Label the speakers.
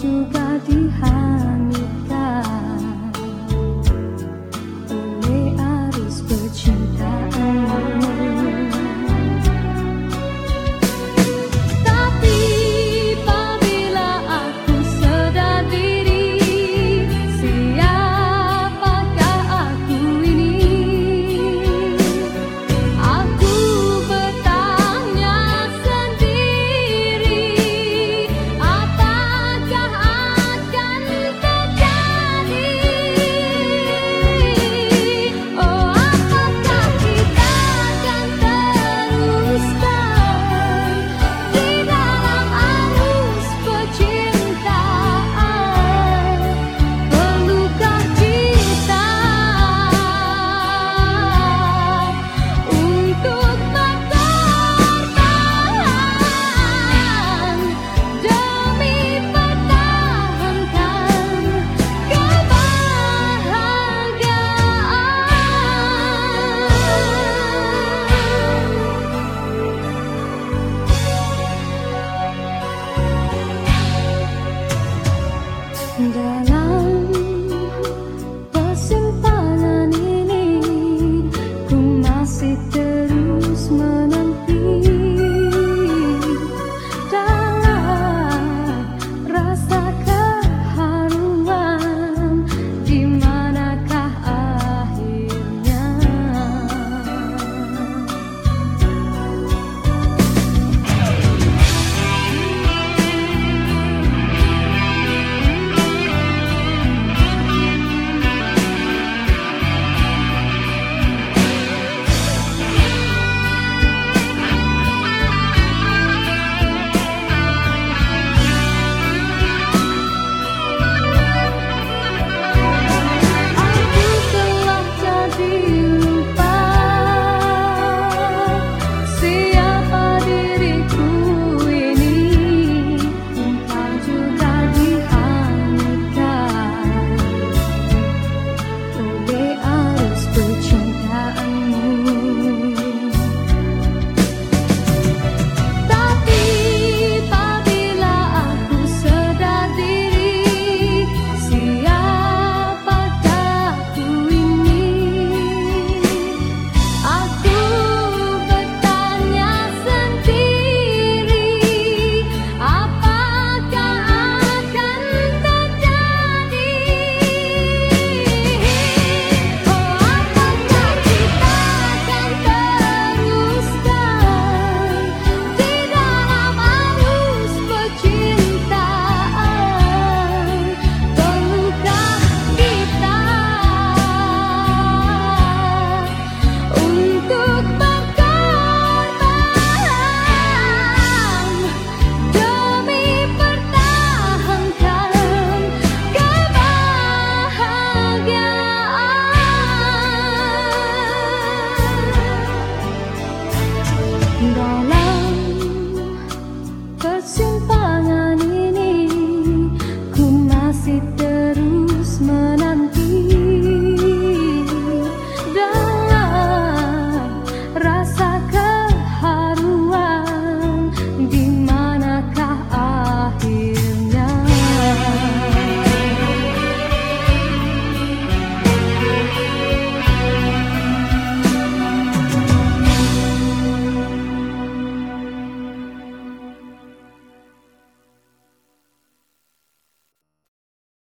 Speaker 1: juga